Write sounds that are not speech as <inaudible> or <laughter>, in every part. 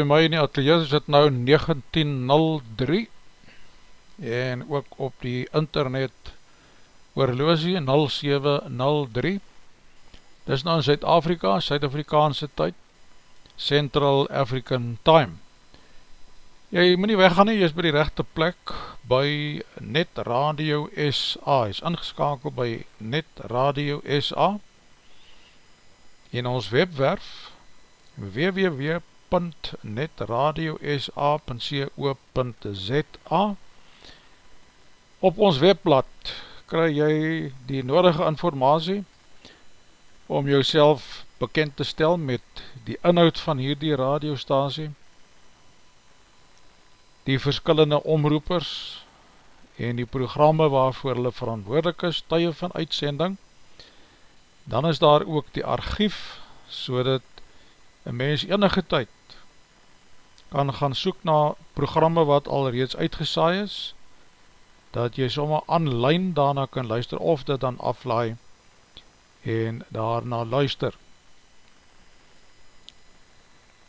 by my in die atelier is het nou 1903 en ook op die internet oorloosie 0703 Dis nou in Zuid-Afrika, Zuid-Afrikaanse tyd Central African Time. Jy moet nie weggaan nie, jy is by die rechte plek by Net Radio SA Jy is ingeskakeld by Net Radio SA en ons webwerf www www.netradiosa.co.za Op ons webblad kry jy die nodige informatie om jouself bekend te stel met die inhoud van hierdie radiostasie, die verskillende omroepers en die programme waarvoor hulle verantwoordelik is, tye van uitsending, dan is daar ook die archief, so dat een mens enige tyd kan gaan soek na programme wat al reeds uitgesaai is, dat jy sommer online daarna kan luister of dit dan aflaai en daarna luister.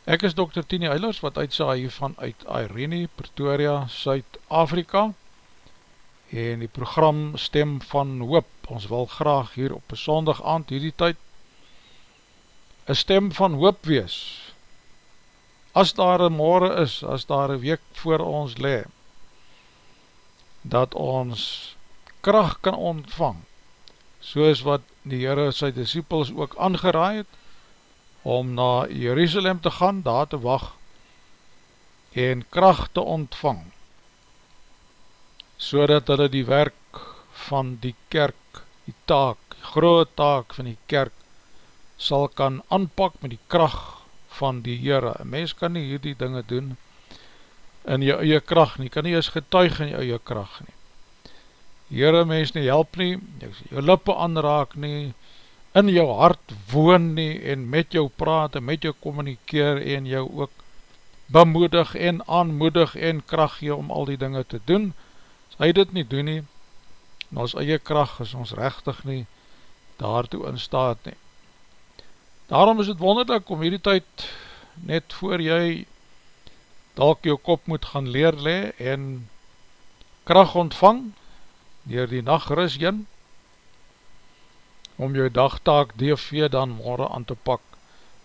Ek is Dr. Tini Eilers wat uitsaai hiervan uit Irene, Pretoria, Suid-Afrika en die program Stem van Hoop. Ons wil graag hier op een sondag aand hierdie tyd een stem van hoop wees as daar een morgen is, as daar een week voor ons le, dat ons kracht kan ontvang, soos wat die Heere sy disciples ook aangeraai het, om na Jerusalem te gaan, daar te wacht, en kracht te ontvang, so dat hulle die werk van die kerk, die taak, die groot taak van die kerk, sal kan aanpak met die kracht van die Heere. Een mens kan nie hierdie dinge doen in jou eie kracht nie, kan nie eens getuig in jou eie kracht nie. Heere, mens nie help nie, jou lippe aanraak nie, in jou hart woon nie, en met jou praat, en met jou communikeer, en jou ook bemoedig, en aanmoedig, en kracht gee om al die dinge te doen. As hy dit nie doen nie, en ons eie kracht is ons rechtig nie, daartoe in staat nie. Daarom is het wonderlik om hierdie tyd net voor jy dalk jou kop moet gaan leer le en kracht ontvang dier die nachtris in om jou dagtaak DV dan morgen aan te pak.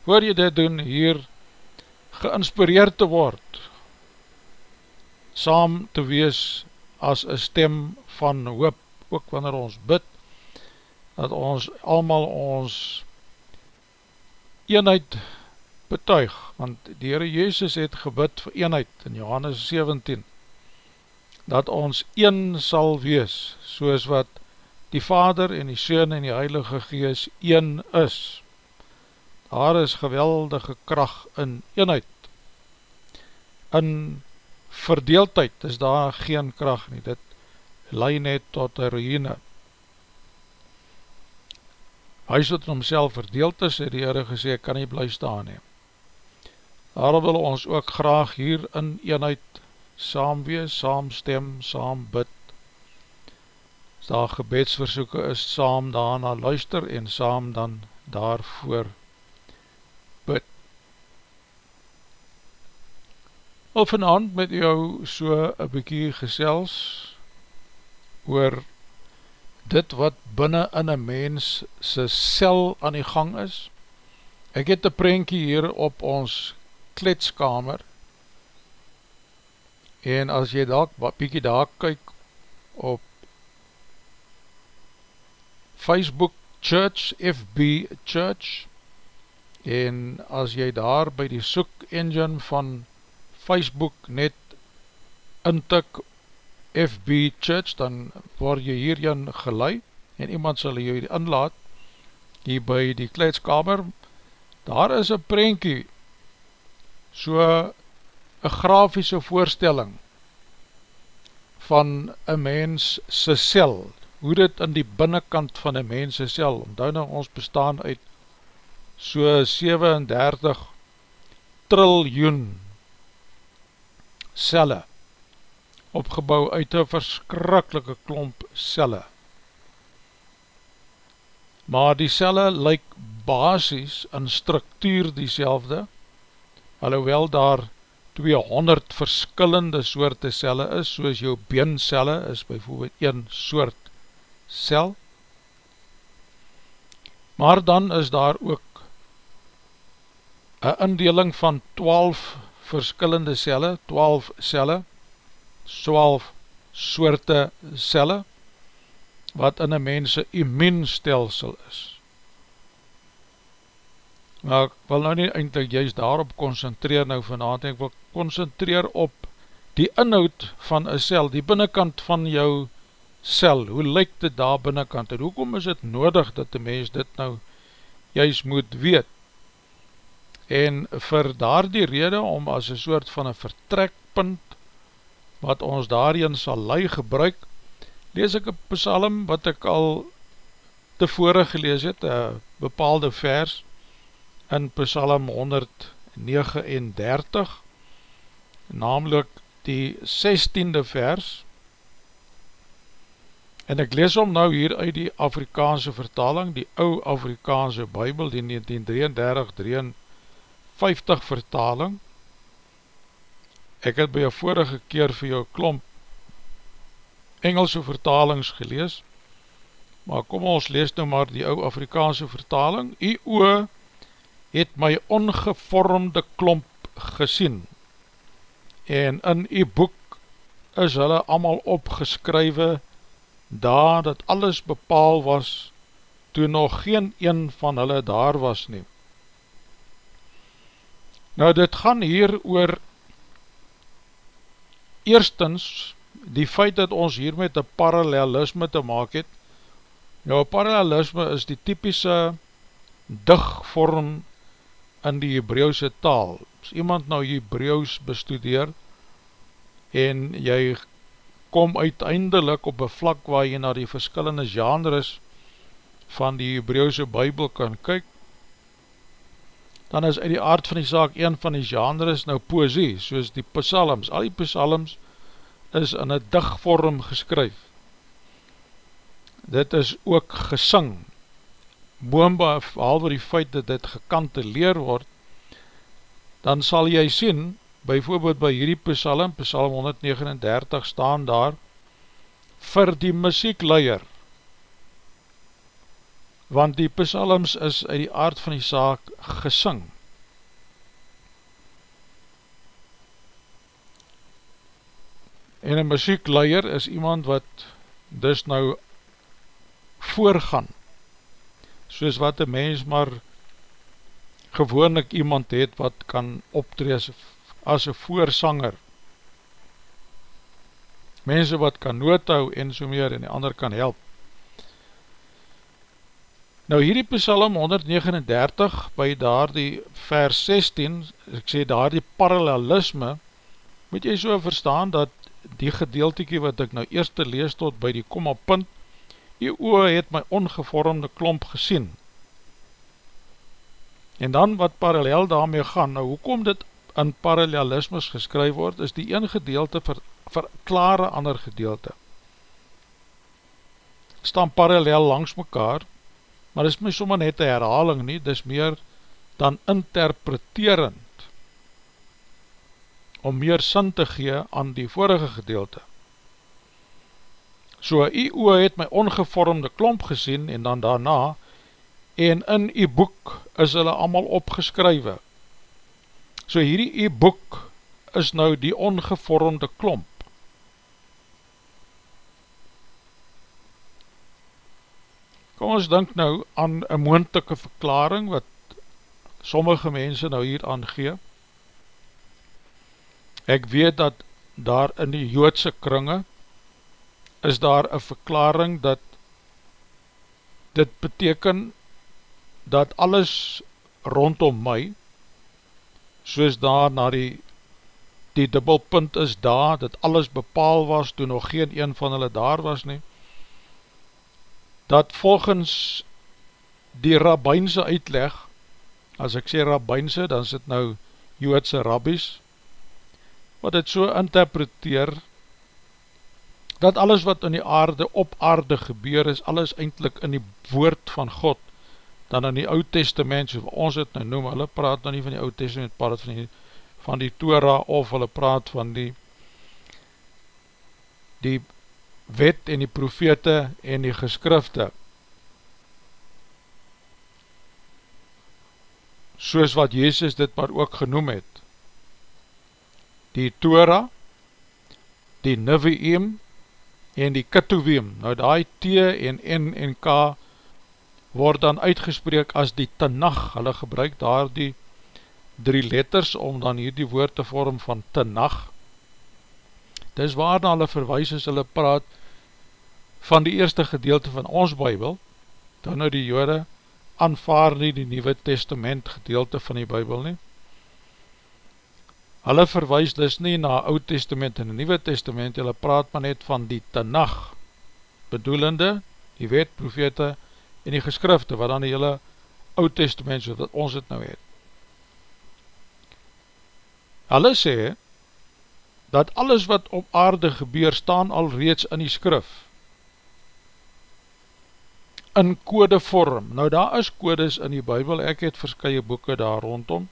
Voor jy dit doen hier geinspireerd te word saam te wees as een stem van hoop ook wanneer ons bid dat ons allemaal ons eenheid betuig, want die Heere Jezus het gebid vir eenheid in Johannes 17, dat ons een sal wees, soos wat die Vader en die Seun en die Heilige Gees een is. Daar is geweldige kracht in eenheid. In verdeeldheid is daar geen kracht nie, dit leid net tot een ruïne wat in homself verdeeld is, het die Heere gesê, kan nie bly staan nie. Daarom wil ons ook graag hier in eenheid saam wees, saam stem, saam bid. As daar gebedsversoeken is, saam daarna luister en saam dan daarvoor bid. Of vanavond met jou so een bykie gesels oor dit wat binnen in een mens sy sel aan die gang is. Ek het een prentje hier op ons kletskamer en as jy daar, wat bykie daar kyk op Facebook Church, FB Church en as jy daar by die soek engine van Facebook net intik FB Church, dan word jy hierin gelei en iemand sal jy inlaat hier by die kleedskamer. Daar is een prentjie, so een grafiese voorstelling van een mens sy sel, hoe dit in die binnenkant van een mens sy sel, omdat nou ons bestaan uit so 37 triljoen selle, opgebouw uit een verskrikkelike klomp selle. Maar die selle lyk basis in structuur die selfde, alhoewel daar 200 verskillende soorte selle is, soos jou beencelle is bijvoorbeeld een soort sel. Maar dan is daar ook een indeling van 12 verskillende selle, 12 selle, 12 soorte celle wat in een mense immuunstelsel is. Maar ek wil nou nie eindelijk juist daarop concentreer nou vanavond, ek wil concentreer op die inhoud van een cel, die binnenkant van jou cel, hoe lyk dit daar binnenkant, en hoekom is het nodig dat die mens dit nou juist moet weet, en vir daar die rede om as een soort van een vertrekpunt wat ons daarin sal lei gebruik, lees ek een psalm wat ek al tevore gelees het, een bepaalde vers in psalm 139, namelijk die 16de vers, en ek lees om nou hier uit die Afrikaanse vertaling, die ou Afrikaanse bybel, die 1933-53 vertaling, ek het by jou vorige keer vir jou klomp Engelse vertalings gelees, maar kom ons lees nou maar die ou Afrikaanse vertaling, U oe het my ongevormde klomp gesien en in die boek is hulle allemaal opgeskrywe daar dat alles bepaal was toe nog geen een van hulle daar was nie. Nou dit gaan hier oor eerstens die feit dat ons hier met een parallelisme te maak het. Nou parallelisme is die typische digvorm in die Hebrauwse taal. As iemand nou Hebrauws bestudeer en jy kom uiteindelik op een vlak waar jy na die verskillende genres van die Hebrauwse bybel kan kyk, dan is uit die aard van die saak een van die genres nou poesie, soos die psalms. Al die psalms is in een digvorm geskryf. Dit is ook gesing, boomba halwe die feit dat dit gekanteleer word, dan sal jy sien, byvoorbeeld by hierdie psalm, psalm 139 staan daar, vir die muziekleier, want die psalms is uit die aard van die saak gesing. En een muziekleier is iemand wat dus nou voorgaan, soos wat een mens maar gewoonlik iemand het wat kan optrees as een voorsanger. Mense wat kan noothou en so meer en die ander kan help. Nou hierdie psalm 139 by daar die vers 16, ek sê daar die parallelisme, moet jy so verstaan dat die gedeeltekie wat ek nou eerste lees tot by die komma punt, die oor het my ongevormde klomp gesien. En dan wat parallel daarmee gaan, nou hoekom dit in parallelismus geskryf word, is die een gedeelte ver, verklare ander gedeelte. Staan parallel langs mekaar, maar dit is my sommer net een herhaling nie, dit is meer dan interpreterend, om meer sin te gee aan die vorige gedeelte. So, u oor het my ongevormde klomp gesien en dan daarna, en in u boek is hulle allemaal opgeskrywe. So hierdie u boek is nou die ongevormde klomp. Kom ons denk nou aan een moontelike verklaring wat sommige mense nou hier aangee. Ek weet dat daar in die joodse kringe is daar een verklaring dat dit beteken dat alles rondom my, soos daar na die, die dubbelpunt is daar, dat alles bepaal was, toe nog geen een van hulle daar was nie, dat volgens die rabbijnse uitleg, as ek sê rabbijnse, dan het nou joodse rabbies, wat het so interpreteer, dat alles wat in die aarde op aarde gebeur is, alles eindelijk in die woord van God, dan in die oud testament, so ons het nou noem, hulle praat nou nie van die oud testament, praat van die, van die Torah, of hulle praat van die, die wet en die profete en die geskrifte, soos wat Jezus dit maar ook genoem het, die Torah, die Niveim, en die Ketuvim, nou die T en N en K word dan uitgespreek as die Tanach, hulle gebruik daar die drie letters om dan hier die woord te vorm van Tanach. Dis waarna hulle verwijs as hulle praat van die eerste gedeelte van ons Bijbel, dan nou die jode aanvaar nie die Nieuwe Testament gedeelte van die Bijbel nie, Hulle verwijs dus nie na Oud Testament en Nieuwe Testament, hulle praat maar net van die Tanach, bedoelende, die wet, profete en die geskrifte, wat dan die hele Oud Testament, so dat ons het nou het. Hulle sê, dat alles wat op aarde gebeur, staan al reeds in die skrif, in kode vorm. Nou daar is kodes in die Bijbel, ek het verskye boeken daar rondom,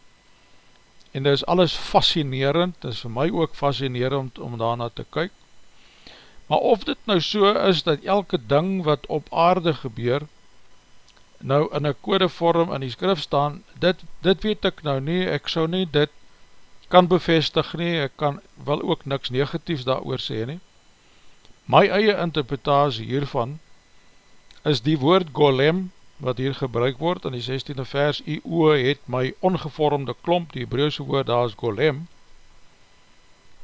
en dit is alles fascinerend, dit is vir my ook fascinerend om daarna te kyk, maar of dit nou so is, dat elke ding wat op aarde gebeur, nou in een codevorm in die skrif staan, dit, dit weet ek nou nie, ek sou nie dit kan bevestig nie, ek kan wel ook niks negatiefs daar oor sê nie. My eie interpretatie hiervan is die woord golem wat hier gebruik word in die 16e vers, die oe het my ongevormde klomp, die Hebreeuwse woord daar is golem,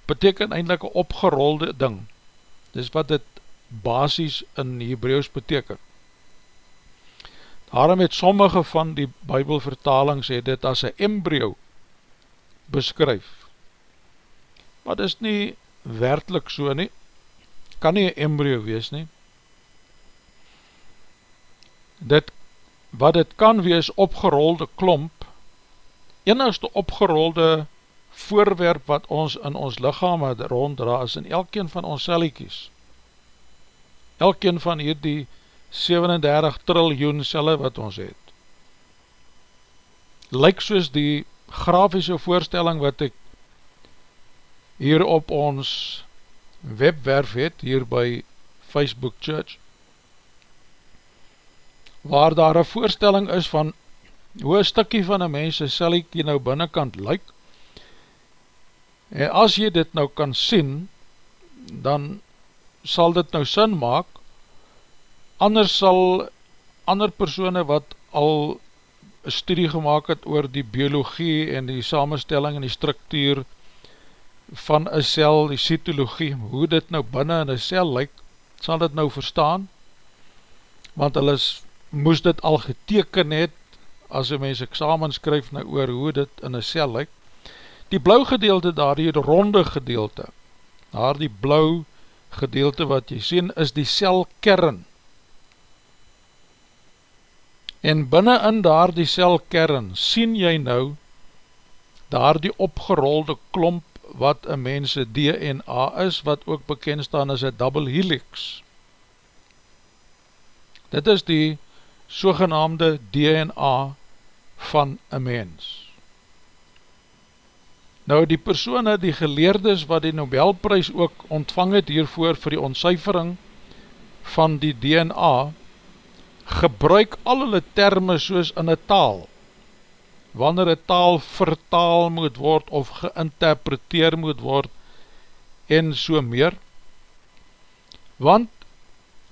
beteken eindelijk een opgerolde ding. Dis wat dit basis in Hebreeuws beteken. Daarom het sommige van die bybelvertalings het dit as een embryo beskryf. Maar dit is nie werkelijk so nie, kan nie een embryo wees nie. Dit, wat dit kan wees opgerolde klomp, enigste opgerolde voorwerp wat ons in ons lichaam ronddra is in elkeen van ons celliekies. Elkeen van hierdie 37 triljoen celle wat ons het. Lyk soos die grafiese voorstelling wat ek hier op ons webwerf het, hier by Facebook Church, waar daar een voorstelling is van hoe een stikkie van een mens een celliekie nou binnenkant lyk, En as jy dit nou kan sien, dan sal dit nou sin maak, anders sal ander persone wat al een studie gemaakt het oor die biologie en die samenstelling en die structuur van een cel, die cytologie, hoe dit nou binnen in een cel lyk, sal dit nou verstaan, want hulle moes dit al geteken het, as een mens examen skryf nou oor hoe dit in een cel lyk, Die blauw gedeelte daar, die ronde gedeelte, daar die blauw gedeelte wat jy sien, is die selkern. En binnen in daar die selkern, sien jy nou, daar die opgerolde klomp wat een mense DNA is, wat ook bekend staan as een double helix. Dit is die sogenaamde DNA van een mens. Nou die persoene, die geleerdes wat die Nobelprys ook ontvang het hiervoor vir die ontcijfering van die DNA, gebruik al hulle termen soos in een taal. Wanneer een taal vertaal moet word of geïnterpreteer moet word en so meer. Want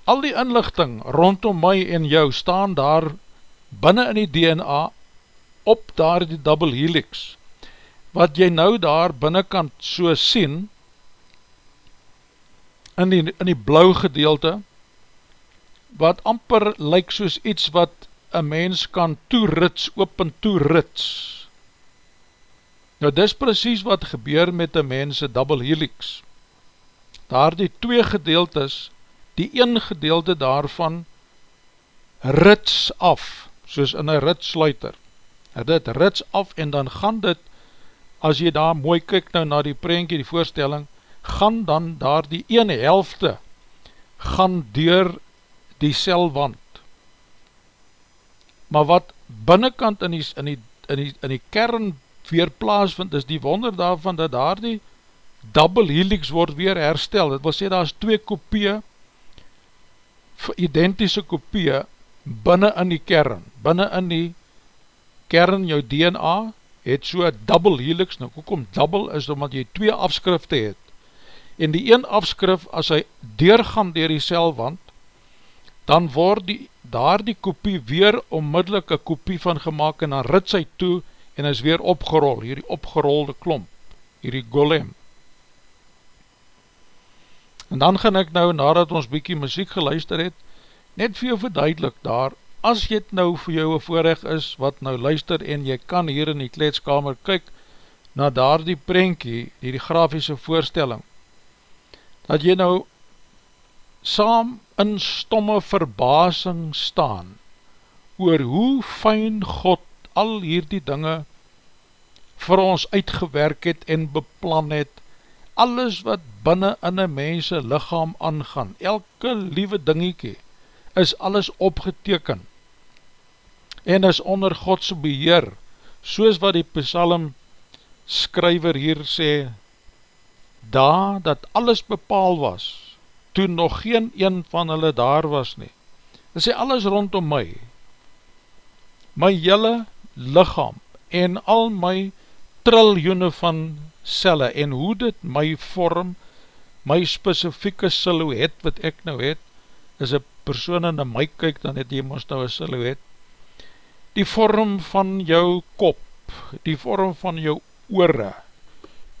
al die inlichting rondom my en jou staan daar binnen in die DNA op daar die double helix wat jy nou daar binnenkant so sien, in die, in die blauw gedeelte, wat amper lyk soos iets wat een mens kan toerits, open toerits. Nou dis precies wat gebeur met een mens double helix. Daar die twee gedeeltes, die een gedeelte daarvan rits af, soos in een ritsluiter. Dit rits af en dan gaan dit as jy daar mooi kyk nou na die prentje, die voorstelling, gaan dan daar die ene helfte, gaan deur die selwand. Maar wat binnenkant in die, in die, in die, in die kern weer plaas vind, is die wonder daarvan dat daar die double helix word weer herstel. Het wil sê, daar is twee kopie, identische kopie, binnen in die kern, binnen in die kern, jou DNA, het so double helix, nou hoekom double is, omdat jy twee afskrifte het, en die een afskrif, as hy deurgaan dier die celwand, dan word die, daar die kopie weer onmiddellik een kopie van gemaakt, en dan rit sy toe, en is weer opgerol, hierdie opgerolde klomp, hierdie golem. En dan gaan ek nou, nadat ons bykie muziek geluister het, net vir jou verduidelik daar, as jy het nou vir jou een voorrecht is, wat nou luister en jy kan hier in die kleedskamer kyk, na daar die prentjie, die, die grafiese voorstelling, dat jy nou saam in stomme verbasing staan, oor hoe fijn God al hier die dinge vir ons uitgewerk het en beplan het, alles wat binnen in een mense lichaam aangaan, elke liewe dingiekie, is alles opgeteken, en is onder Godse beheer, soos wat die psalm skryver hier sê, da dat alles bepaal was, toe nog geen een van hulle daar was nie. Hy sê alles rondom my, my jylle lichaam en al my triljoene van celle en hoe dit my vorm, my specifieke silhouet wat ek nou het, is een persoon in my kyk, dan het jy ons nou een silhouet, die vorm van jou kop, die vorm van jou oore,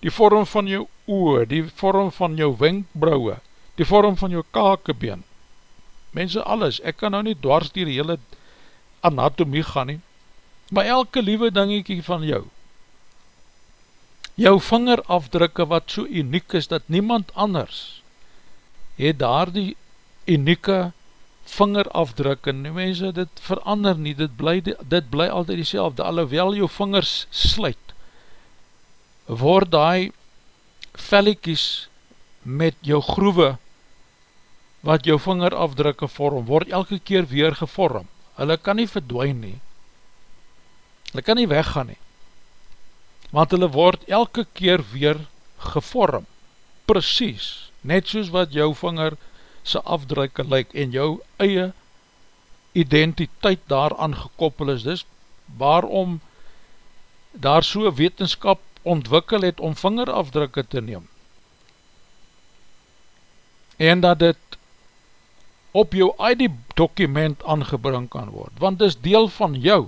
die vorm van jou oor, die vorm van jou wenkbrauwe, die vorm van jou kakebeen, mense alles, ek kan nou nie dwars die hele anatomie gaan nie, maar elke liewe dingiekie van jou, jou vingerafdrukke wat so uniek is, dat niemand anders het daar die unieke vingerafdrukke, nie. Mense, dit verander nie, dit bly, dit bly altyd die selfde, alhoewel jou vingers sluit, word die velliekies met jou groewe, wat jou vingerafdrukke vorm, word elke keer weer gevorm, hulle kan nie verdwijn nie, hulle kan nie weggaan nie, want hulle word elke keer weer gevorm, precies, net soos wat jou vinger sy afdrukke lyk, en jou eie identiteit daaraan gekoppel is, dis waarom daar so wetenskap ontwikkel het om vingerafdrukke te neem, en dat dit op jou ID-document aangebring kan word, want dis deel van jou.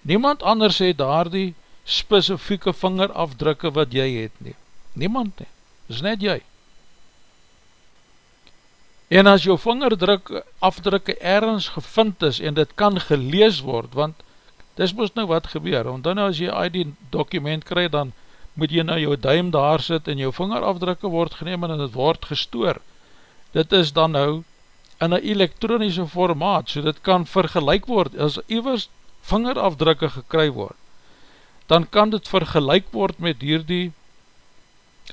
Niemand anders het daar die specifieke vingerafdrukke wat jy het nie. Niemand nie, dis net jy. En as jou vingerdruk afdrukke ergens gevind is en dit kan gelees word, want dis moest nou wat gebeur, want dan as jy ID-document krij, dan moet jy nou jou duim daar sit en jou vingerafdrukke word geneem en het word gestoor. Dit is dan nou in een elektronische formaat, so dit kan vergelijk word, as iwers vingerafdrukke gekry word, dan kan dit vergelijk word met hierdie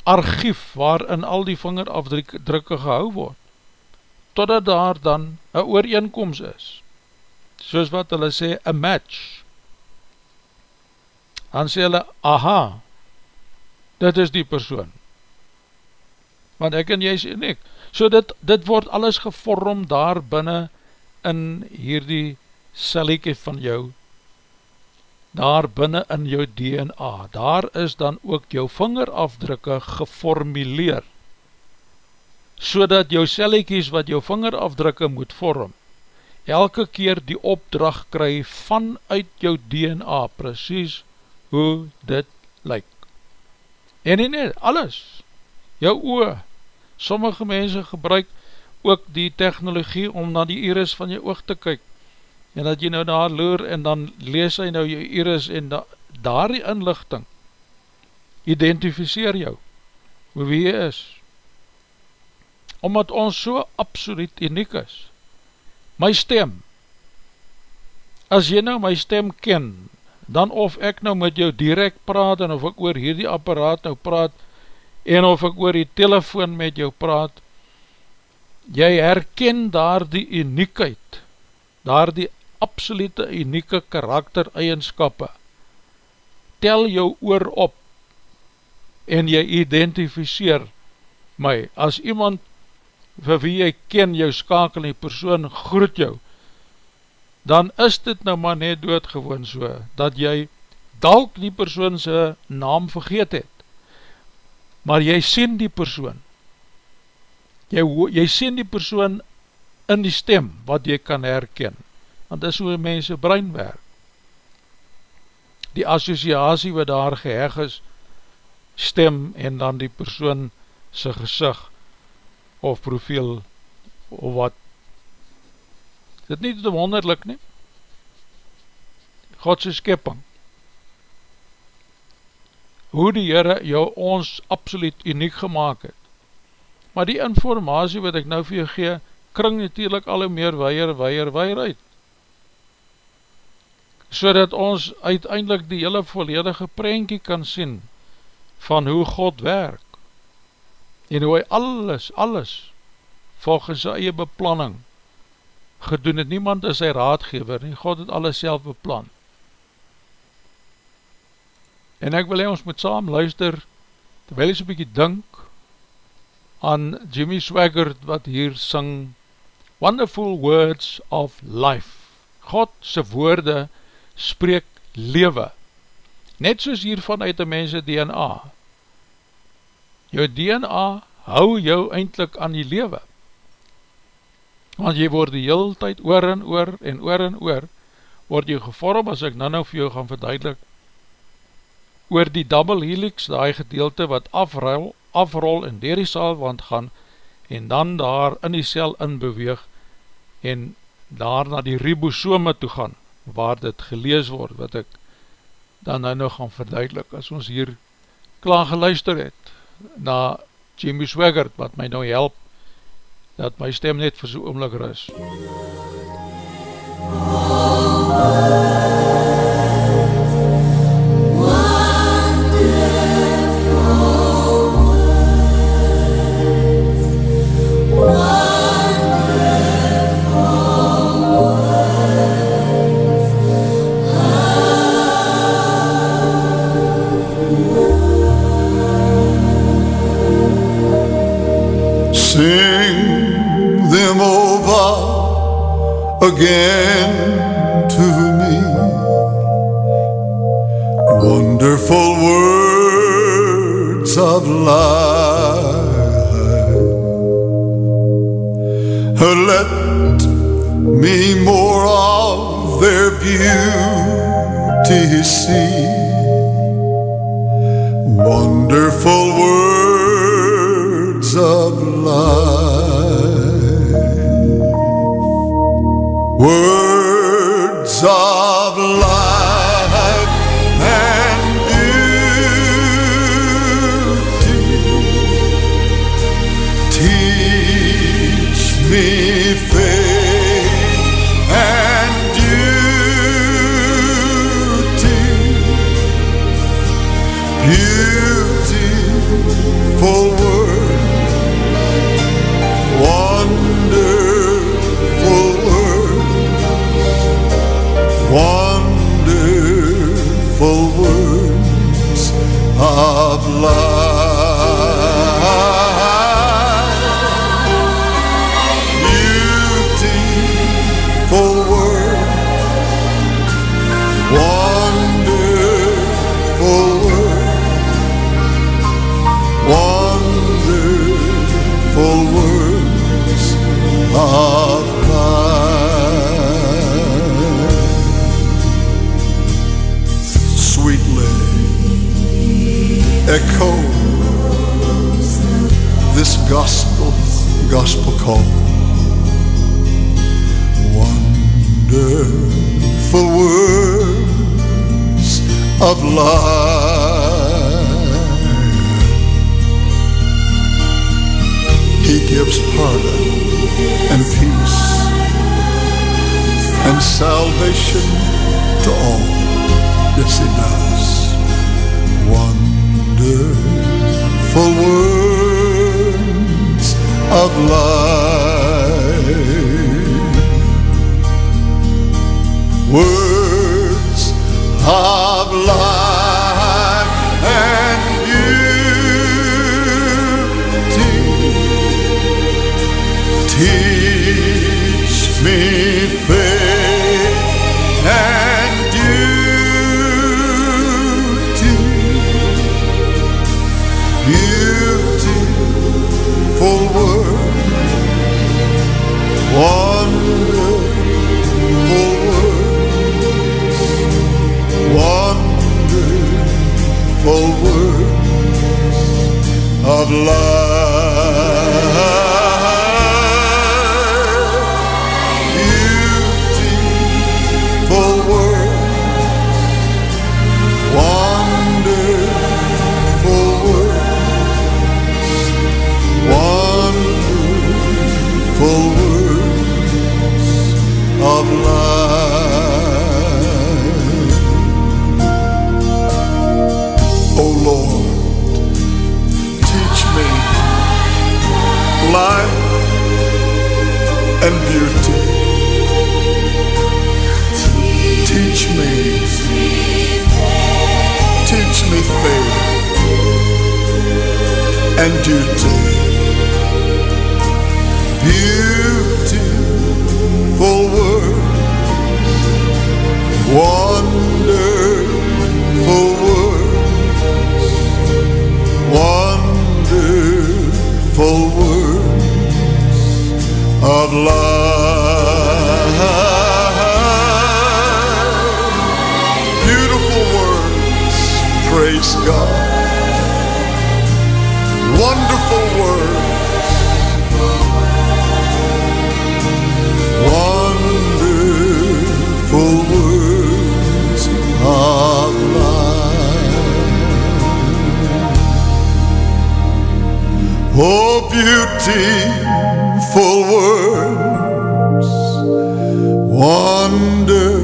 archief waarin al die vingerafdrukke gehou word, totdat daar dan een ooreenkomst is, soos wat hulle sê, a match, dan sê hulle, aha, dit is die persoon, want ek en jy is uniek, so dit, dit word alles gevorm daar binnen in hierdie celliekie van jou, daar binnen in jou DNA, daar is dan ook jou vingerafdrukke geformuleer, so dat jou celliekies wat jou vingerafdrukke moet vorm, elke keer die opdracht kry vanuit jou DNA, precies hoe dit lyk. En nie net, alles, jou oor, Sommige mense gebruik ook die technologie om na die iris van jou oog te kyk. En dat jy nou daar loer en dan lees hy nou jou iris en da, daar die inlichting identificeer jou hoe wie jy is. Omdat ons so absoluut uniek is. My stem. As jy nou my stem ken dan of ek nou met jou direct praat en of ek oor hierdie apparaat nou praat en of ek oor die telefoon met jou praat, jy herken daar die uniekheid, daar die absolute unieke karakter eigenskappe, tel jou oor op, en jy identificeer my, as iemand vir wie jy ken jou skakel en die persoon groet jou, dan is dit nou maar net doodgewoon so, dat jy dalk die persoon sy naam vergeet het, maar jy sien die persoon, jy, jy sien die persoon in die stem, wat jy kan herken, want dis hoe mense brein werk. Die associatie wat daar geheg is, stem en dan die persoon sy gezicht, of profiel, of wat. Dit nie te wonderlik nie. Godse skepping hoe die Heere jou ons absoluut uniek gemaakt het. Maar die informatie wat ek nou vir jou gee, kring natuurlijk al meer weier, weier, weier uit. So dat ons uiteindelik die hele volledige prentjie kan sien van hoe God werk. En hoe hy alles, alles volgens sy eie beplanning gedoen het. Niemand is sy raadgever nie, God het alles self beplan. En ek wil hy ons moet saam luister, terwijl hy so bykie dink aan Jimmy Swaggart wat hier sing, Wonderful Words of Life. God sy woorde spreek lewe. net soos hier vanuit die mense DNA. Jou DNA hou jou eindelijk aan die lewe, want jy word die heel tyd oor en oor en oor en oor, word jy gevorm, as ek nou nou vir jou gaan verduidelik, oor die double helix, die gedeelte wat afrol, afrol dier die saalwand gaan, en dan daar in die cel inbeweeg, en daar na die ribosome toe gaan, waar dit gelees word, wat ek dan nou nog gaan verduidelik, as ons hier klaar geluister het, na Jimmy Swaggart, wat my nou help, dat my stem net vir so oomlik ris. Again echo this gospel, gospel call. Wonderful words of life. He gives pardon and peace and salvation to all. Yes, he does. Wonderful words of life. Words of life of and beauty. Teach me, teach me faith and duty. Beautiful wonderful life. Beautiful words, praise God. Wonderful words. Wonderful words of life. Oh, beautiful words, wonderful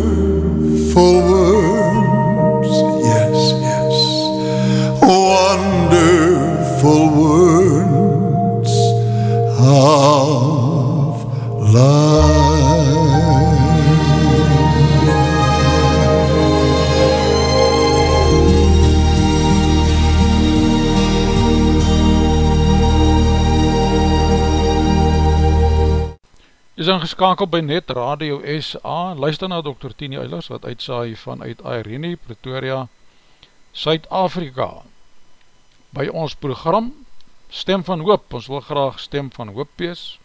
is ingeskakeld by Net Radio SA, luister na Dr. Tini Eilers, wat uitsaai vanuit Irene, Pretoria, Suid-Afrika. By ons program, Stem van Hoop, ons wil graag Stem van Hoop wees,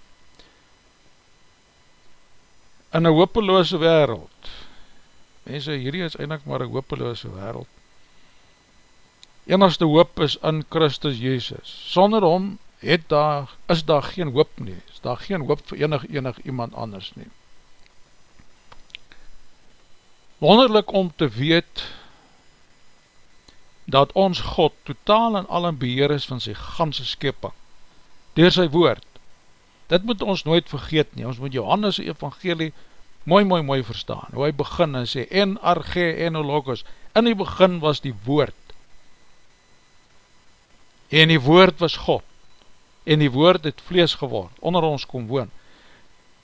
in een hoopeloze wereld, mense, hierdie is eindelijk maar een hoopeloze wereld, enigste hoop is in Christus Jezus, sonder hom het daar, is daar geen hoop nie, is daar geen hoop vir enig enig iemand anders nie. Wonderlik om te weet, dat ons God totaal en al in beheer is van sy ganse skepping, door sy woord. Dit moet ons nooit vergeet nie, ons moet Johannes evangelie mooi mooi mooi verstaan, hoe hy begin en sê, en arge en logos, in die begin was die woord, en die woord was God, en die woord het vlees geword, onder ons kom woon,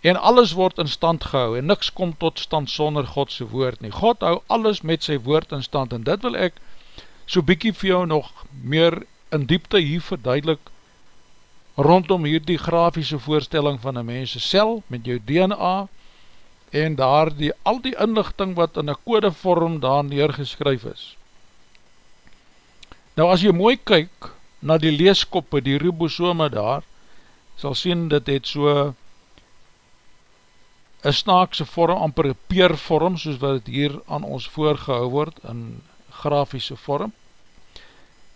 en alles word in stand gehou, en niks kom tot stand sonder Godse woord nie, God hou alles met sy woord in stand, en dit wil ek so bykie vir jou nog meer in diepte hier verduidelik, rondom hier die grafiese voorstelling van een mense sel, met jou DNA, en daar die, al die inlichting wat in een codevorm daar neergeskryf is. Nou as jy mooi kyk, na die leeskoppe, die ribosome daar, sal sien dit het so een snaakse vorm, amper een peervorm, soos wat het hier aan ons voorgehou word, in grafiese vorm.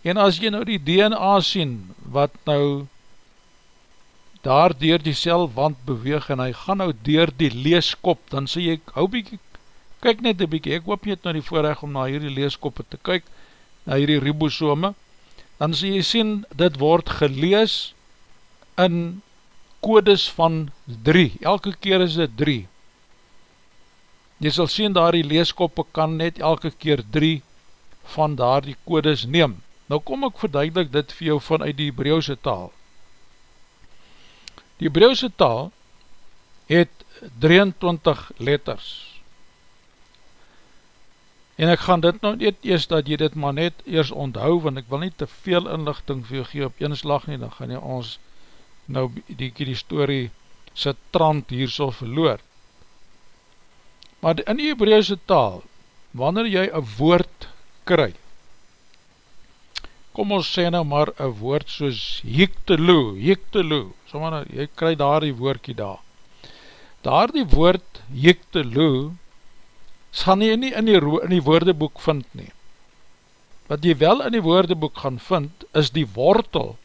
En as jy nou die DNA sien, wat nou daar dier die celwand beweeg, en hy gaan nou dier die leeskop, dan sê jy, hou bykie, kyk net een bykie, ek hoop jy het nou die voorrecht om na hierdie leeskoppe te kyk, na hierdie ribosome, dan sê jy sien, dit word gelees in kodes van 3, elke keer is dit 3. Jy sal sien daar die leeskoppe kan net elke keer 3 van daar die kodes neem. Nou kom ek verduidelik dit vir jou vanuit die Hebrauwse taal. Die Hebrauwse taal het 23 letters en ek gaan dit nou net eers dat jy dit maar net eers onthou, want ek wil nie te veel inlichting vir jou gee op een slag nie, dan gaan jy ons nou die, die story sy trant hier so verloor. Maar in die Hebrauwse taal, wanneer jy een woord kry, kom ons sê nou maar een woord soos hiktelu, hiktelu, so maar jy kry daar die woordkie daar. Daar die woord hiktelu, gaan jy nie in die, in die woordeboek vind nie. Wat jy wel in die woordeboek gaan vind, is die wortel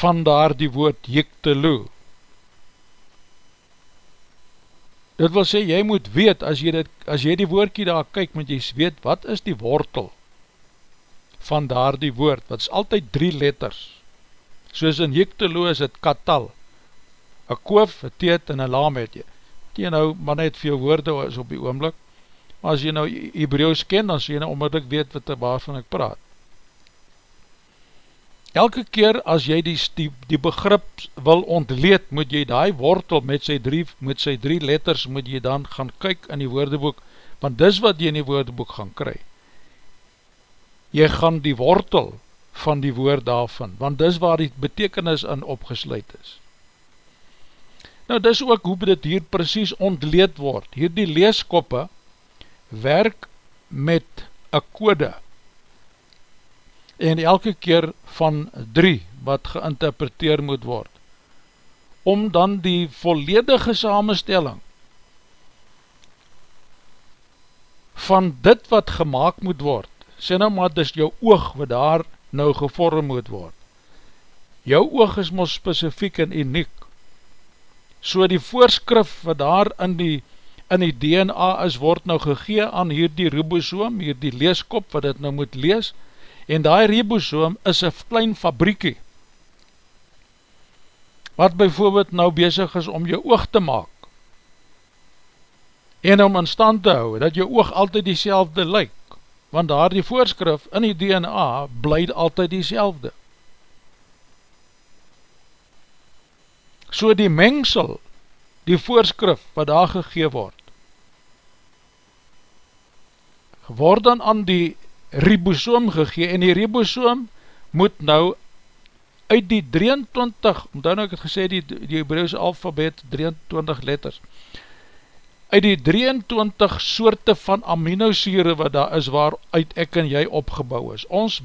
van daar die woord jiktelu. Dit wil sê, jy moet weet, as jy, dit, as jy die woordkie daar kyk, moet jy weet, wat is die wortel van daar die woord, wat is altyd drie letters. Soos in jiktelu is het katal, een koof, een teet en een laam het jy jy nou maar net veel woorde is op die oomblik, maar as jy nou Hebraeus ken, dan sê jy nou onmiddellik weet wat waarvan ek praat. Elke keer as jy die, die, die begrip wil ontleed, moet jy die wortel met sy, drie, met sy drie letters, moet jy dan gaan kyk in die woordeboek, want dis wat jy in die woordeboek gaan kry. Jy gaan die wortel van die woord daarvan, want dis waar die betekenis in opgesluit is. Nou dis ook hoe dit hier precies ontleed word. Hier die leeskoppe werk met een kode en elke keer van drie wat geïnterpreteer moet word. om dan die volledige samenstelling van dit wat gemaakt moet word, sê nou maar, dis jou oog wat daar nou gevorm moet word. Jou oog is mos specifiek en uniek. So die voorskrif wat daar in die, in die DNA is, word nou gegee aan hierdie ribosoom, hierdie leeskop wat dit nou moet lees, en die ribosoom is een klein fabriekie, wat bijvoorbeeld nou bezig is om jou oog te maak, en om in stand te hou, dat jou oog altyd die selfde lyk, want daar die voorskrif in die DNA blyd altyd die selfde. So die mengsel, die voorskrif wat daar gegee word, word dan aan die ribosoom gegee, en die ribosoom moet nou uit die 23, omdat nou ek het gesê die, die Hebreeuwse alfabet 23 letters, uit die 23 soorte van aminosure wat daar is waaruit ek en jy opgebouw is. Ons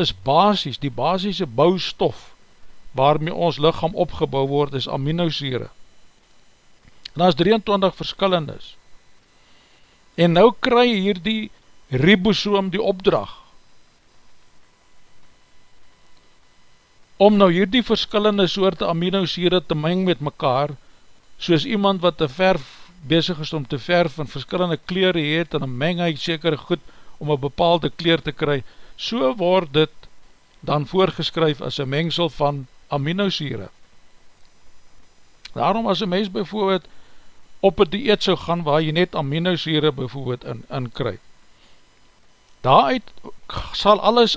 is basis, die basisse bouwstof waarmee ons lichaam opgebouw word is aminosure. En daar is 23 verskillendes. En nou kry hier die ribosoom die opdrag om nou hier die verskillende soorte aminosure te meng met mekaar soos iemand wat te verf bezig is om te verf en verskillende kleren het en dan meng hy seker goed om een bepaalde kleer te kry, so word dit dan voorgeskryf as een mengsel van aminosure. Daarom as een mens bijvoorbeeld op het dieet so gaan waar jy net aminosure bijvoorbeeld in, in kry, daaruit sal alles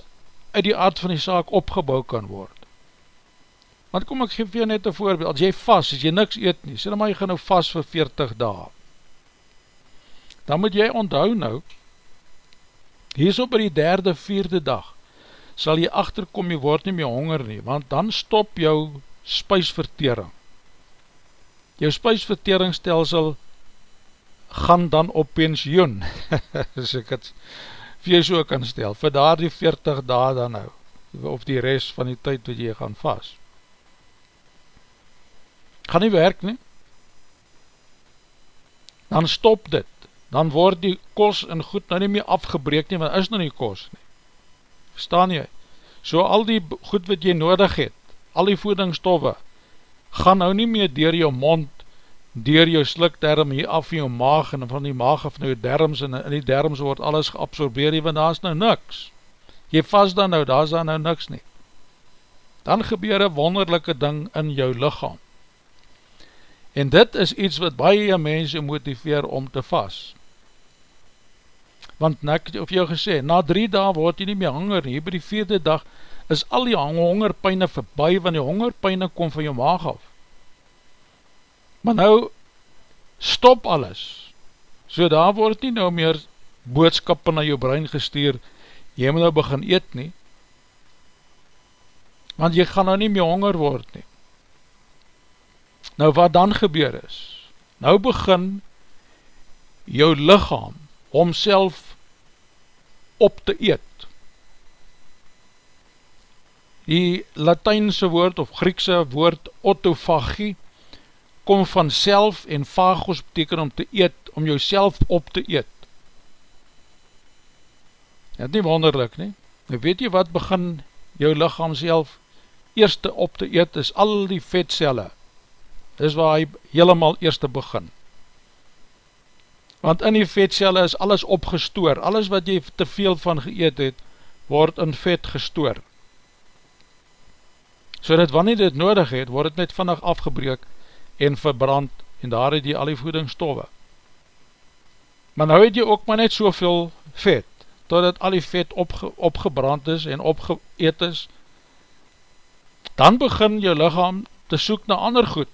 uit die aard van die saak opgebouw kan word. Want kom ek geef jou net een voorbeeld, as jy vast, as jy niks eet nie, sê dan maar jy gaan nou vast vir 40 dae. Dan moet jy onthou nou, hier so by die derde, vierde dag, sal jy achterkom, jy word nie meer honger nie, want dan stop jou spuisvertering. Jou spuisverteringsstelsel gaan dan op pensioen, <laughs> as ek het vir jy so kan stel, vir daar die 40 dae dan nou, of die rest van die tyd wat jy gaan vast gaan nie werk nie, dan stop dit, dan word die kos en goed nou nie meer afgebreek nie, want is nou nie kos nie, verstaan jy, so al die goed wat jy nodig het, al die voedingsstoffe, gaan nou nie meer dier jou mond, dier jou slikterm hier af in jou maag, en van die maag af na jou derms, en in die derms word alles geabsorbeer, want daar is nou niks, jy vast dan nou, daar is dan nou niks nie, dan gebeur een wonderlijke ding in jou lichaam, En dit is iets wat baie mense motiveer om te vas. Want ek het jou gesê, na drie dae word jy nie meer honger, hier by die vierde dag is al die hongerpijne verby, want die hongerpijne kom van jou maag af. Maar nou, stop alles, so daar word nie nou meer boodskappen na jou brein gestuur, jy moet nou begin eet nie, want jy gaan nou nie meer honger word nie. Nou wat dan gebeur is, nou begin jou lichaam homself op te eet. Die Latijnse woord of Griekse woord autofagie kom van self en fagos beteken om te eet, om jou op te eet. Het nie wonderlik nie. Nou weet jy wat begin jou lichaam self eerste op te eet is al die vetcelle dis waar hy helemaal eerste begin. Want in die vetcelle is alles opgestoor, alles wat jy te veel van geëet het, word in vet gestoor. So dat wanneer dit nodig het, word het net vannig afgebreek en verbrand, en daar het jy al die voedingsstoffe. Maar nou het jy ook maar net soveel vet, totdat al die vet opge, opgebrand is en opgeëet is, dan begin jou lichaam te soek na ander goed,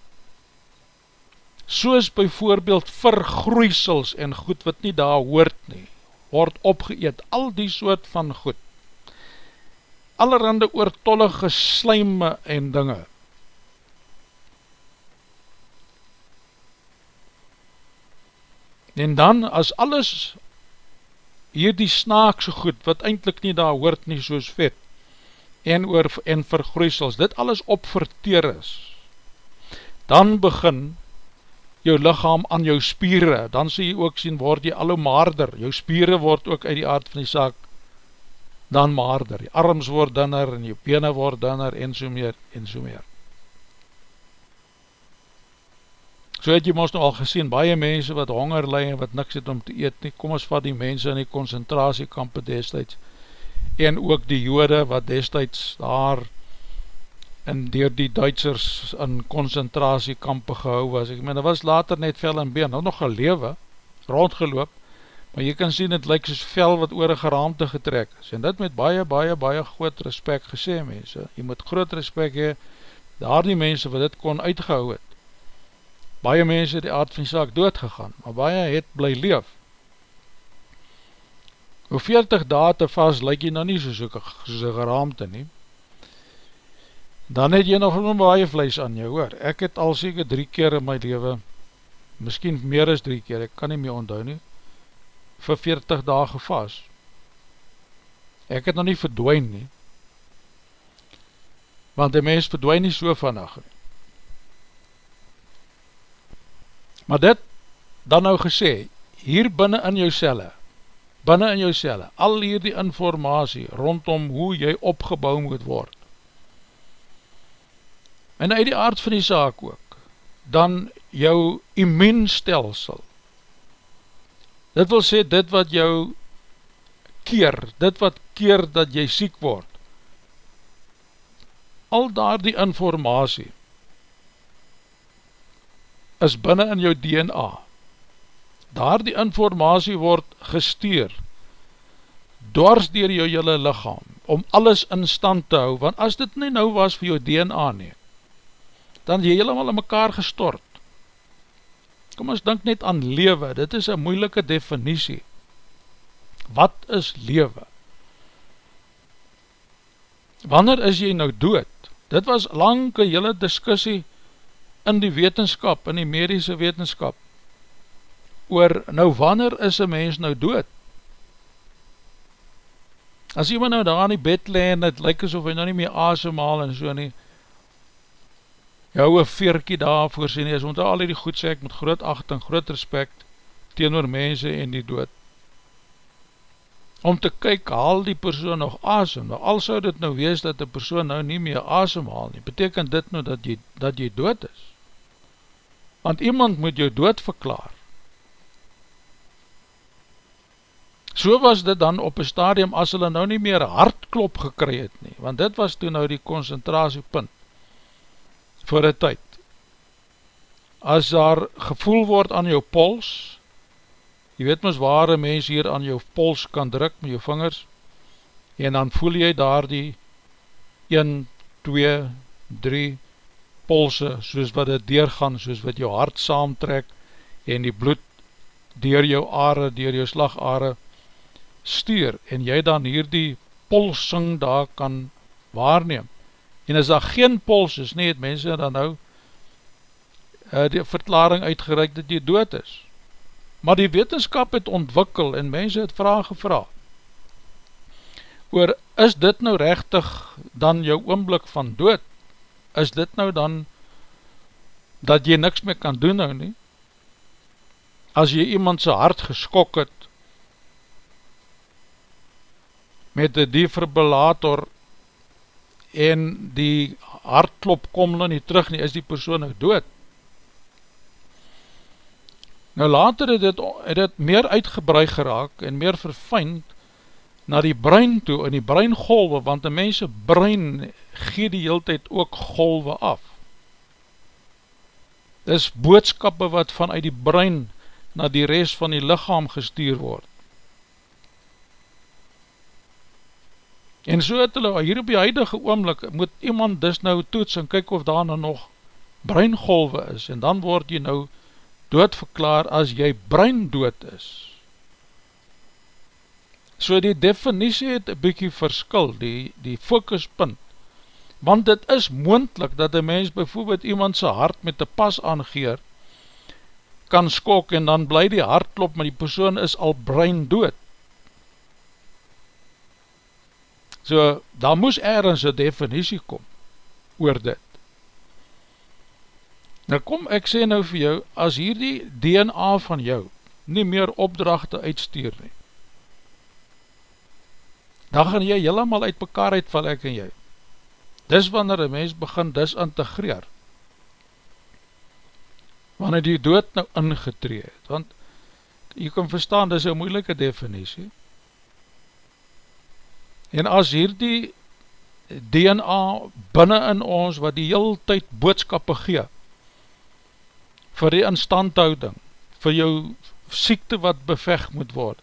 soos byvoorbeeld vergroeisels en goed wat nie daar hoort nie, word opgeëet, al die soort van goed, allerhande oortollige slijme en dinge, en dan as alles hier die snaakse goed, wat eindelijk nie daar hoort nie soos vet, en, oor, en vergroeisels, dit alles opverteer is, dan begin jou lichaam aan jou spieren, dan sê jy ook sien, word jy al hoe maarder, jou spieren word ook uit die aard van die saak dan maarder, die arms word dinner en jou bene word dinner en so meer en so meer. So het jy ons nou al gesien, baie mense wat honger lei en wat niks het om te eet nie, kom ons vat die mense in die concentratiekampen destijds, en ook die jode wat destijds daar en dier die Duitsers in concentratiekampen gehou was, ek meen, dat was later net vel en been, nou nog gelewe, rondgeloop, maar jy kan sien, het lyk soos vel wat oor een geraamte getrek is, en dit met baie, baie, baie groot respect gesê, mense, jy moet groot respect hee, daar die mense wat dit kon uitgehou het, baie mense het die aard van die saak doodgegaan, maar baie het bly leef. Hoe 40 dae te vast, lyk jy nou nie soos een geraamte nie. Dan het jy nog een baie vlees aan jou, hoor. Ek het al seker drie keer in my leven, miskien meer as drie keer, ek kan nie meer onthou nie, vir 40 dae gevast. Ek het nog nie verdwijn nie, want die mens verdwijn nie so vannacht nie. Maar dit, dan nou gesê, hier binnen in jou celle, binnen in jou celle, al hier die informatie rondom hoe jy opgebouw moet word, en uit die aard van die zaak ook, dan jou immuunstelsel, dit wil sê, dit wat jou keer, dit wat keer dat jy siek word, al daar die informatie, is binnen in jou DNA. Daar die informatie word gesteer, dwars dier jou jylle lichaam, om alles in stand te hou, want as dit nie nou was vir jou DNA nie, dan jy helemaal in mekaar gestort. Kom ons denk net aan lewe, dit is een moeilike definitie. Wat is lewe? Wanneer is jy nou dood? Dit was lang een hele discussie in die wetenskap, in die medische wetenskap, oor nou wanneer is een mens nou dood? As iemand nou daar in die bed le en het lyk asof hy nou nie meer asemhaal en so nie, jou een veerkie daar voorsien is, want al die goed sê ek met groot achting, groot respect teenoor mense en die dood. Om te kyk, haal die persoon nog asem, nou al sou dit nou wees dat die persoon nou nie meer asemhaal nie, betekent dit nou dat jy, dat jy dood is want iemand moet jou dood verklaar. So was dit dan op een stadium as hulle nou nie meer hartklop gekry het nie, want dit was toen nou die concentratiepunt voor die tyd. As daar gevoel word aan jou pols, jy weet mys waar een mens hier aan jou pols kan druk met jou vingers, en dan voel jy daar die 1, 2, 3, polse, soos wat het deurgaan, soos wat jou hart saamtrek, en die bloed dier jou aarde, dier jou slagaarde stuur, en jy dan hier die polsing daar kan waarneem. En as daar geen pols is, nie het mense dan nou uh, die verklaring uitgereik dat jy dood is. Maar die wetenskap het ontwikkel en mense het vraag gevra. Oor, is dit nou rechtig dan jou oomblik van dood? is dit nou dan dat jy niks meer kan doen nou nie? As jy iemand sy hart geskok het met die defibrillator en die hartklop kom nou nie terug nie, is die persoon nou dood. Nou later het dit, het dit meer uitgebreid geraak en meer verfeind na die brein toe, in die breingolwe, want die mense brein gee die heel tyd ook golwe af. Dis boodskappe wat vanuit die brein na die rest van die lichaam gestuur word. En so het hulle, hier op die huidige oomlik, moet iemand dis nou toets en kyk of daar nou nog breingolwe is, en dan word jy nou doodverklaar as jy brein dood is. So die definitie het een bykie verskil, die, die focuspunt. Want dit is moendlik dat een mens bijvoorbeeld iemand sy hart met die pas aangeer, kan skok en dan bly die hart klop, maar die persoon is al brein dood. So, daar moes ergens een definitie kom oor dit. Nou kom ek sê nou vir jou, as hierdie DNA van jou nie meer opdrachte uitstuur nie, dan gaan jy helemaal uit mekaar uitval ek en jy. Dis wanneer een mens begin disintegreer. Wanneer die dood nou ingetree het, want jy kan verstaan, dis een moeilike definitie. En as hierdie DNA binnen in ons, wat die heel tyd boodskappe gee, vir die instandhouding, vir jou siekte wat beveg moet word,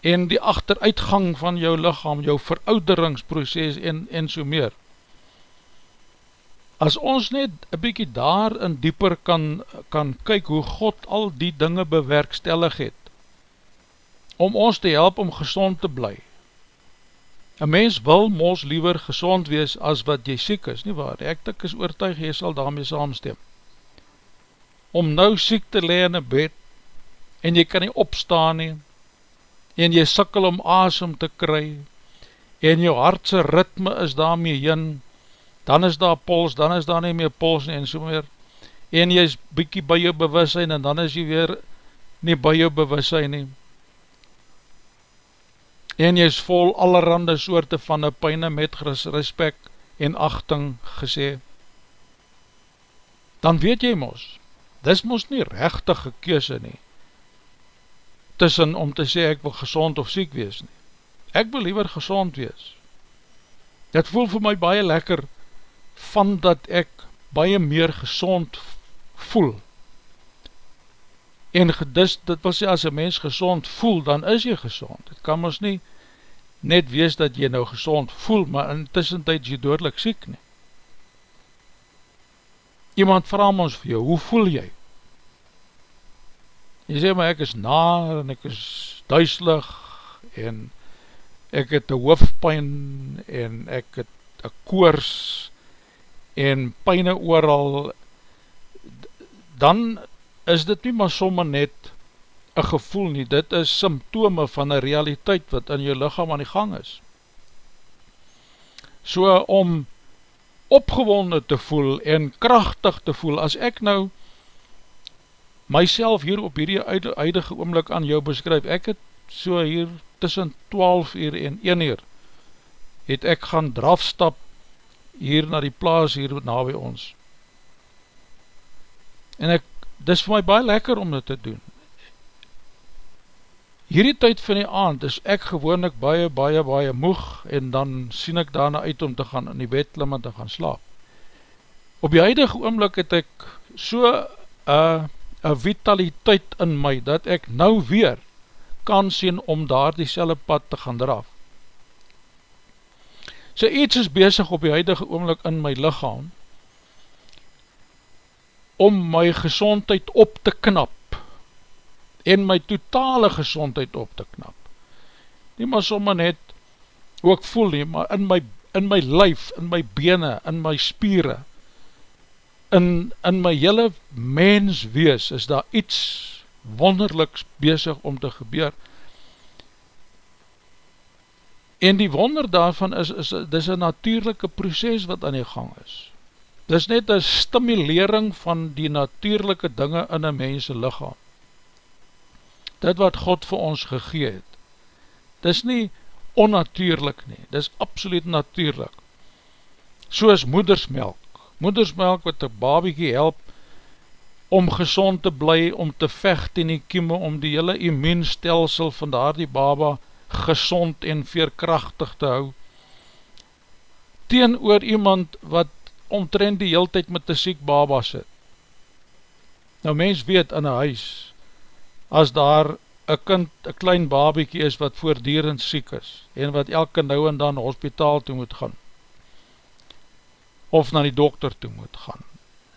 en die achteruitgang van jou lichaam, jou verouderingsproces en, en so meer. As ons net een bykie daar in dieper kan, kan kyk hoe God al die dinge bewerkstellig het, om ons te help om gezond te bly. Een mens wil mos liever gezond wees as wat jy siek is, nie waar? Ek tik is oortuig, jy sal daarmee saamstem. Om nou siek te le in een bed, en jy kan nie opstaan nie, en jy sikkel om asem te kry, en jou hartse ritme is daarmee jyn, dan is daar pols, dan is daar nie meer pols nie, en so meer, en jy is bykie by jou bewussein, en dan is jy weer nie by jou bewussein nie, en jy is vol allerhande soorte van die pijne met respect en achting gesê, dan weet jy mos, dis mos nie rechtige keuse nie, tussen om te sê ek wil gezond of siek wees nie. Ek wil liever gezond wees. Dit voel vir my baie lekker van dat ek baie meer gezond voel. En gedis, dit wil sê as een mens gezond voel, dan is jy gezond. Het kan ons nie net wees dat jy nou gezond voel, maar in tussentijd is jy doodlik siek nie. Iemand vraag ons vir jou, hoe voel jy? Jy sê maar ek is naar en ek is duiselig en ek het een hoofdpijn en ek het een koers en pijne ooral dan is dit nie maar somme net een gevoel nie, dit is symptome van een realiteit wat in jou lichaam aan die gang is. So om opgewonde te voel en krachtig te voel, as ek nou myself hier op hierdie huidige oomlik aan jou beskryf, ek het so hier tussen 12 uur en 1 uur, het ek gaan drafstap hier na die plaas hier na by ons. En ek, dis vir my baie lekker om dit te doen. Hierdie tyd van die aand is ek gewoonlik baie, baie, baie moeg en dan sien ek daarna uit om te gaan in die bed klim en te gaan slaap. Op die huidige oomlik het ek so uh, een vitaliteit in my, dat ek nou weer kan sien om daar die pad te gaan draf. So iets is bezig op die huidige oomlik in my lichaam, om my gezondheid op te knap, en my totale gezondheid op te knap. Nie maar somme net, hoe ek voel nie, maar in my, in my lyf, in my bene, in my spieren, in, in my hele mens wees, is daar iets wonderliks bezig om te gebeur. En die wonder daarvan is, is dis een natuurlijke proces wat aan die gang is. Dis net een stimulering van die natuurlijke dinge in een mense lichaam. Dit wat God vir ons gegee het. Dis nie onnatuurlik nie, dis absoluut natuurlijk. Soos moedersmelk moedersmelk wat die babiekie help om gezond te bly, om te vecht in die kieme, om die hele immuunstelsel van daar die baba gezond en veerkrachtig te hou, teen oor iemand wat omtrend die heel tyd met die siek baba sit. Nou mens weet in een huis, as daar een kind, een klein babiekie is wat voordierend siek is, en wat elke nou en dan hospitaal toe moet gaan, of na die dokter toe moet gaan.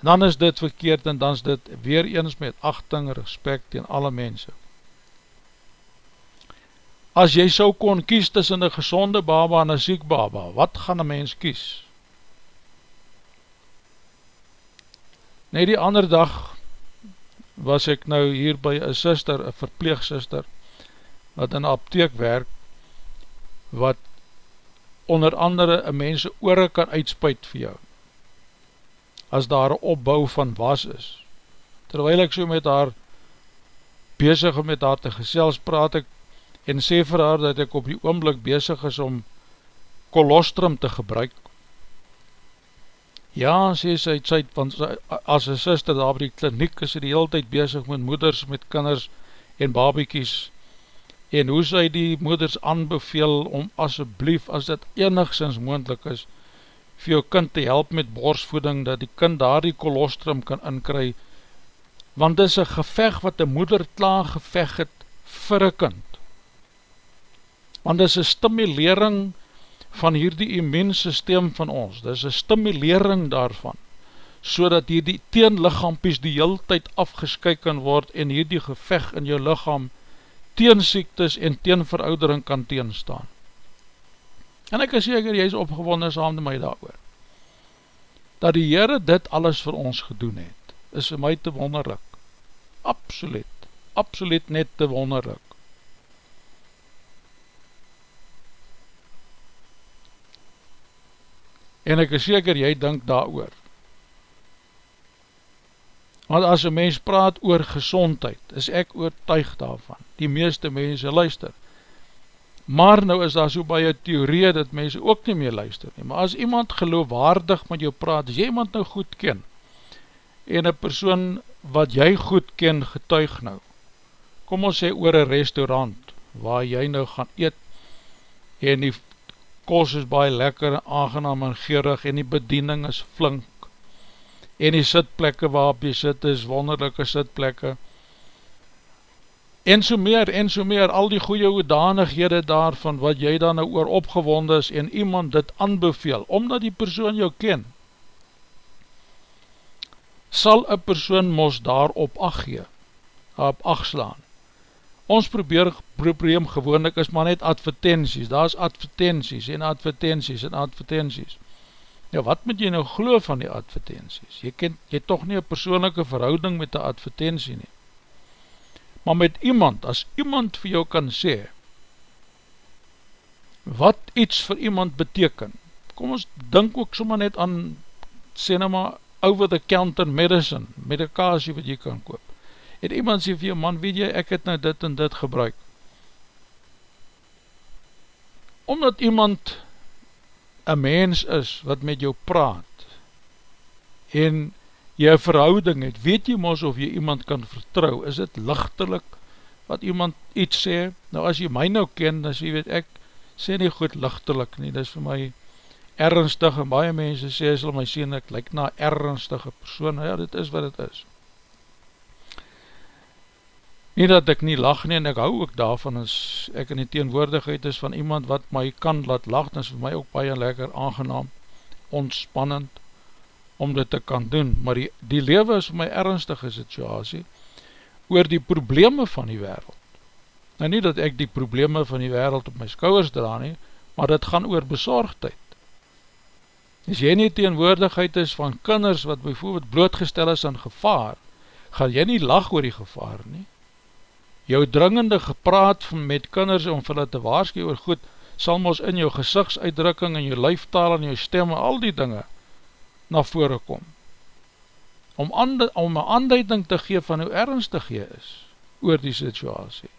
Dan is dit verkeerd en dan is dit weer eens met achting en respect in alle mense. As jy so kon kies tussen een gezonde baba en een ziek baba, wat gaan een mens kies? Nee, die ander dag was ek nou hier by een sister, een verpleegsister, wat in apteek werk, wat onder andere een mense oore kan uitspuit vir jou. as daar een opbouw van was is. Terwijl ek so met haar bezig om met haar te gesels, praat ek en sê vir haar dat ek op die oomblik bezig is om kolostrum te gebruik. Ja, sê sy, sy want as sy sister daar by die kliniek is sy die hele tijd bezig met moeders, met kinders en babiekies en hoe sy die moeders aanbeveel om asjeblief, as dit enigszins moendlik is, vir jou kind te help met borsvoeding, dat die kind daar die kolostrum kan inkry, want dit is een geveg wat die moeder klaar geveg het vir een kind. Want dit is een stimulering van hierdie immuunsysteem van ons, dit is een stimulering daarvan, so dat hierdie teenlichaampies die heel tyd afgeskyk kan word en hierdie geveg in jou lichaam teensiektes en teenveroudering kan teenstaan. En ek is seker, jy is opgewonnen saam met my daar oor. Dat die Heere dit alles vir ons gedoen het, is vir my te wonderlik. Absoluut, absoluut net te wonderlik. En ek is seker, jy denk daar oor. Want as een mens praat oor gezondheid, is ek oortuig daarvan. Die meeste mense luister. Maar nou is daar so baie theorie dat mense ook nie meer luister nie. Maar as iemand geloofwaardig met jou praat, as jy iemand nou goed ken, en een persoon wat jy goed ken getuig nou, kom ons sê oor een restaurant, waar jy nou gaan eet, en die kos is baie lekker, aangenaam en gerig, en die bediening is flink, en die sitplekke waarop jy sit is wonderlijke sitplekke, en so meer, en so meer, al die goeie hoedanighede daarvan, wat jy dan nou oor opgewonde is, en iemand dit aanbeveel, omdat die persoon jou ken, sal een persoon mos daarop ag gee, op ag slaan. Ons probeer, probleem gewoonlik is maar net advertenties, daar is advertenties, en advertenties, en advertenties, Ja, wat moet jy nou glo van die advertenties? Jy ken, jy toch nie een persoonlijke verhouding met die advertentie nie. Maar met iemand, as iemand vir jou kan sê, wat iets vir iemand beteken, kom ons dink ook soma net aan, sê nou maar, over the counter medicine, medikasie wat jy kan koop. En iemand sê vir jou, man, weet jy, ek het nou dit en dit gebruik. Omdat iemand een mens is wat met jou praat en jy verhouding het, weet jy mos of jy iemand kan vertrouw, is het lichtelik wat iemand iets sê, nou as jy my nou ken, dan sê, weet ek, sê nie goed lichtelik nie, dit is vir my ernstig, en baie mense sê, sal my sê, ek lyk na ernstige persoon, nou ja, dit is wat het is. Nie dat ek nie lach nie, en ek hou ook daarvan, as ek in die teenwoordigheid is van iemand wat my kan laat lach, dan is vir my ook baie lekker aangenaam, ontspannend, om dit te kan doen. Maar die, die lewe is vir my ernstige situasie, oor die probleme van die wereld. Nou nie dat ek die probleme van die wereld op my skouwers dra nie, maar dit gaan oor bezorgdheid. As jy nie teenwoordigheid is van kinders wat bijvoorbeeld blootgestel is aan gevaar, gaan jy nie lach oor die gevaar nie, jou dringende gepraat met kinders om hulle te waarskie oor goed, sal ons in jou gezichtsuitdrukking en jou lijftaal en jou stem en al die dinge na vore kom. Om, ande, om een aanduiding te gee van hoe ernstig jy is oor die situasie.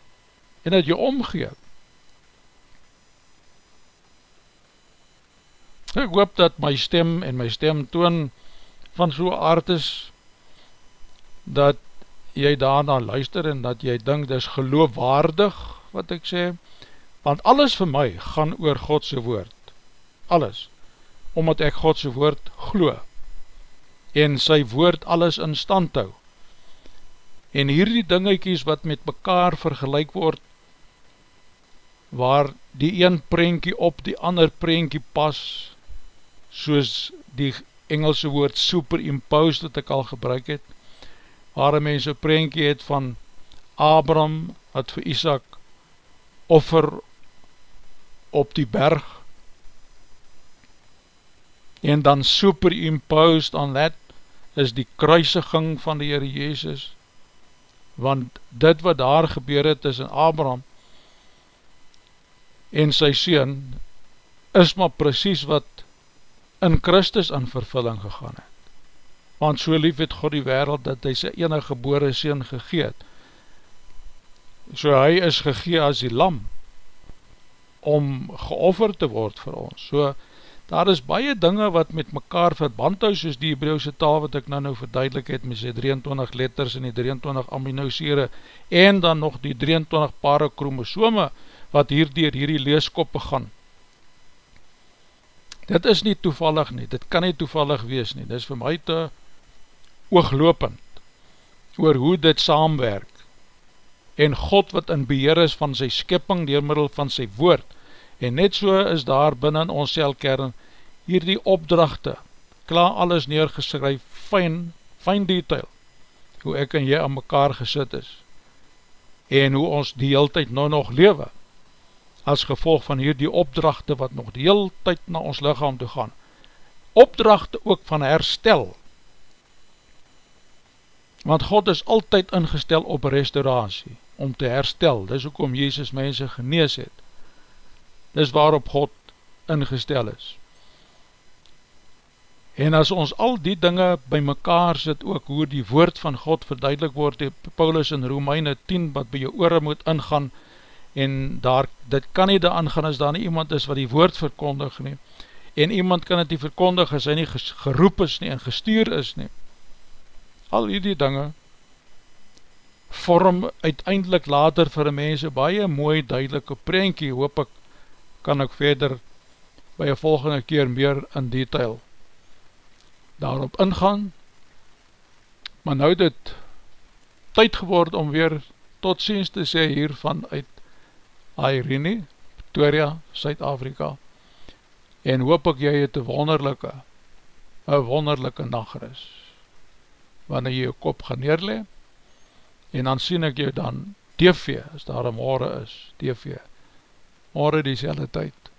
En dat jy omgeef. Ek hoop dat my stem en my stem toon van so aard is, dat jy daarna luister en dat jy dink dis geloofwaardig wat ek sê, want alles vir my gaan oor Godse woord, alles, omdat ek Godse woord glo, en sy woord alles in stand hou, en hierdie dingetjies wat met mekaar vergelijk word, waar die een prentjie op die ander prentjie pas, soos die Engelse woord superimposed wat ek al gebruik het, waar een mens een prentje het van Abram wat vir Isaac offer op die berg. En dan superimposed on that is die kruisiging van die Heere Jezus. Want dit wat daar gebeur het is in Abraham en sy sien is maar precies wat in Christus in vervulling gegaan het want so lief het God die wereld, dat hy sy enige gebore sien gegeet. So hy is gegee as die lam, om geoffer te word vir ons. So, daar is baie dinge wat met mekaar verband hou, soos die Hebrauwse taal wat ek nou nou verduidelik het, met sy 23 letters en die 23 aminosere, en dan nog die 23 pare chromosome, wat hierdier hierdie leeskoppe gaan. Dit is nie toevallig nie, dit kan nie toevallig wees nie, dit is vir my te ooglopend, oor hoe dit saamwerk, en God wat in beheer is van sy skipping, door middel van sy woord, En net so is daar binnen ons selkern hier die opdrachte, klaar alles neergeskryf, fijn, fijn detail, hoe ek en jy aan mekaar gesit is, en hoe ons die heel tyd nou nog lewe, as gevolg van hier die opdrachte wat nog die heel tyd na ons lichaam toe gaan, opdrachte ook van herstel, want God is altyd ingestel op restauratie, om te herstel, dis ook om Jezus mense genees het, dis waarop God ingestel is. En as ons al die dinge by mekaar sit, ook hoe die woord van God verduidelik word, die Paulus in Romeine 10, wat by jou oore moet ingaan, en daar, dit kan nie daar aangaan as daar nie iemand is wat die woord verkondig nie, en iemand kan het nie verkondig as hy nie geroep is nie, en gestuur is nie. Al die dinge vorm uiteindelik later vir die mense baie mooi duidelike prentjie, hoop ek, kan ek verder by een volgende keer meer in detail daarop ingaan. Maar nou dit tyd geword om weer tot ziens te sê hier vanuit Airene, Pretoria, Suid-Afrika. En hoop ek jy het een wonderlijke een wonderlijke nacht is wanneer jy jou kop gaan neerle en dan sien ek jou dan TV, as daar een morgen is, TV morgen die selle tyd.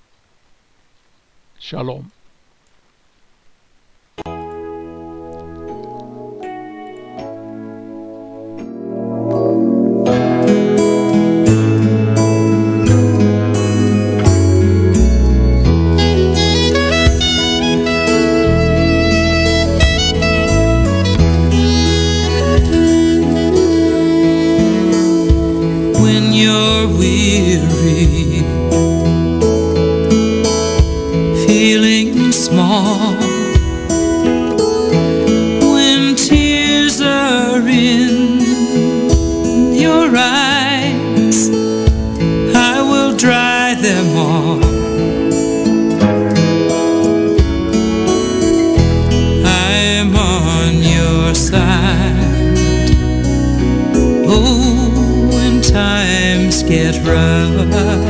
Shalom. feeling small. When tears are in your eyes, I will dry them all. I'm on your side. Oh, when times get rough.